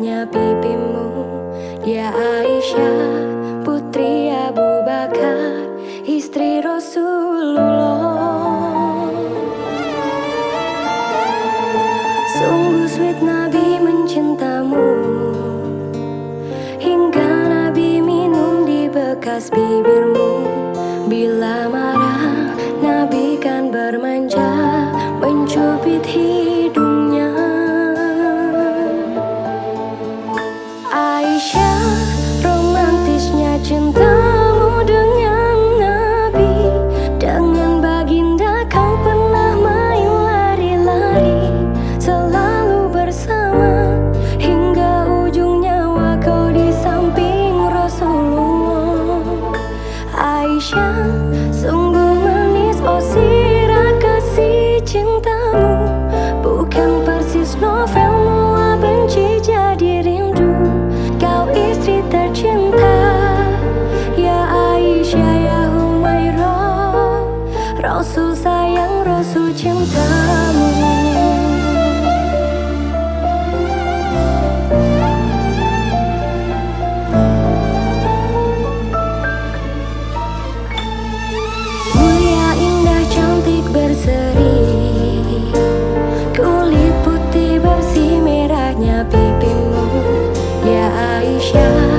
merahnya pipimu Ya Aisyah putri Abu Bakar Istri Rasulullah. Sungguh sweet Nabi mencintamu Hingga Nabi minum di bekas bibirmu Aisyah sungguh manis oh sirah kasih cintamu. Bukan persis novel mula benci jadi rindu. Kau istri tercinta. Ya Aisyah ya Humairah. Rasul sayang Rasul cintamu 下。